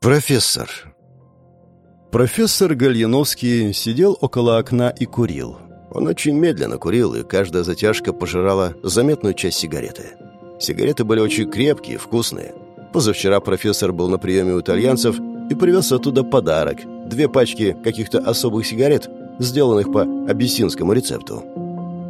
Профессор. Профессор Гальяновский сидел около окна и курил. Он очень медленно курил, и каждая затяжка пожирала заметную часть сигареты. Сигареты были очень крепкие, вкусные. Позавчера профессор был на приеме у итальянцев и привез оттуда подарок – две пачки каких-то особых сигарет, сделанных по абиссинскому рецепту.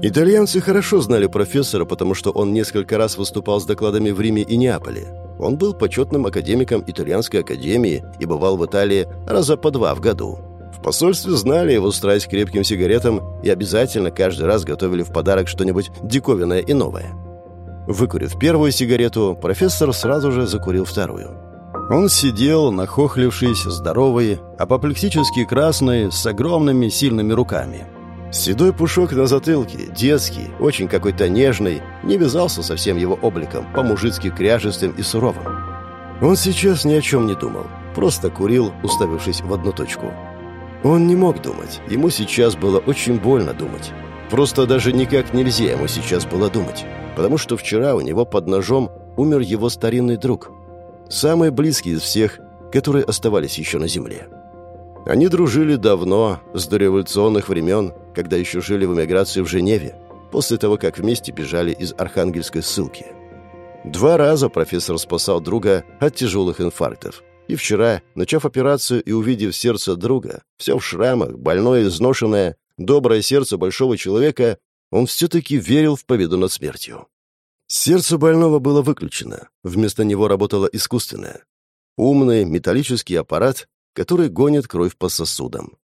Итальянцы хорошо знали профессора, потому что он несколько раз выступал с докладами в Риме и Неаполе. Он был почетным академиком Итальянской академии и бывал в Италии раза по два в году. В посольстве знали его страсть к крепким сигаретам и обязательно каждый раз готовили в подарок что-нибудь диковинное и новое. Выкурив первую сигарету, профессор сразу же закурил вторую. Он сидел, нахохлившись, здоровый, апоплексически красный, с огромными сильными руками – Седой пушок на затылке, детский, очень какой-то нежный, не вязался со всем его обликом, по-мужицки кряжестым и суровым. Он сейчас ни о чем не думал, просто курил, уставившись в одну точку. Он не мог думать, ему сейчас было очень больно думать. Просто даже никак нельзя ему сейчас было думать, потому что вчера у него под ножом умер его старинный друг, самый близкий из всех, которые оставались еще на земле. Они дружили давно, с дореволюционных времен, когда еще жили в эмиграции в Женеве, после того, как вместе бежали из архангельской ссылки. Два раза профессор спасал друга от тяжелых инфарктов. И вчера, начав операцию и увидев сердце друга, все в шрамах, больное, изношенное, доброе сердце большого человека, он все-таки верил в победу над смертью. Сердце больного было выключено, вместо него работало искусственное. Умный металлический аппарат, который гонит кровь по сосудам.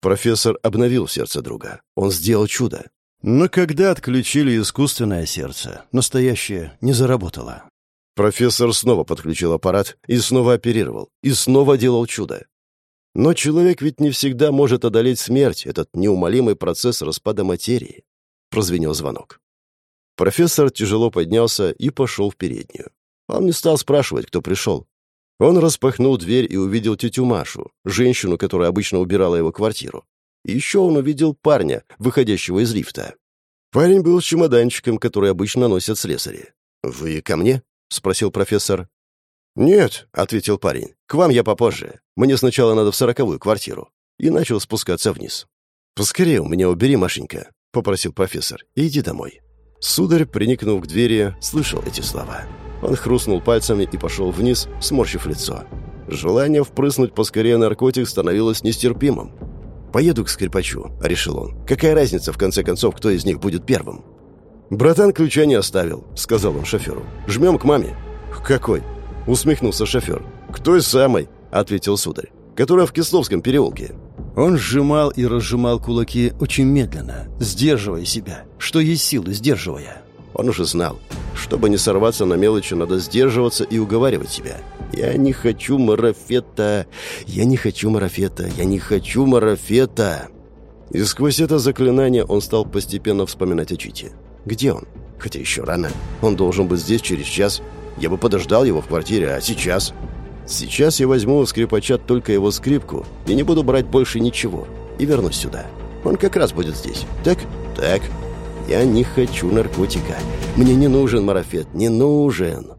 Профессор обновил сердце друга. Он сделал чудо. Но когда отключили искусственное сердце, настоящее не заработало. Профессор снова подключил аппарат и снова оперировал, и снова делал чудо. Но человек ведь не всегда может одолеть смерть, этот неумолимый процесс распада материи. Прозвенел звонок. Профессор тяжело поднялся и пошел в переднюю. Он не стал спрашивать, кто пришел. Он распахнул дверь и увидел тетю Машу, женщину, которая обычно убирала его квартиру. Еще он увидел парня, выходящего из лифта. Парень был с чемоданчиком, который обычно носят слесари. «Вы ко мне?» — спросил профессор. «Нет», — ответил парень. «К вам я попозже. Мне сначала надо в сороковую квартиру». И начал спускаться вниз. «Поскорее у меня убери, Машенька», — попросил профессор. «Иди домой». Сударь, приникнув к двери, слышал эти слова. Он хрустнул пальцами и пошел вниз, сморщив лицо. Желание впрыснуть поскорее наркотик становилось нестерпимым. «Поеду к скрипачу», — решил он. «Какая разница, в конце концов, кто из них будет первым?» «Братан ключа не оставил», — сказал он шоферу. «Жмем к маме». «Какой?» — усмехнулся шофер. «К той самой», — ответил сударь. «Которая в Кисловском переулке». Он сжимал и разжимал кулаки очень медленно, сдерживая себя, что есть силы, сдерживая. Он уже знал, чтобы не сорваться на мелочи, надо сдерживаться и уговаривать себя. «Я не хочу марафета! Я не хочу марафета! Я не хочу марафета!» И сквозь это заклинание он стал постепенно вспоминать о Чите. Где он? Хотя еще рано. Он должен быть здесь через час. Я бы подождал его в квартире, а сейчас... Сейчас я возьму у скрипача только его скрипку и не буду брать больше ничего. И вернусь сюда. Он как раз будет здесь. Так? Так. Я не хочу наркотика. Мне не нужен марафет, не нужен.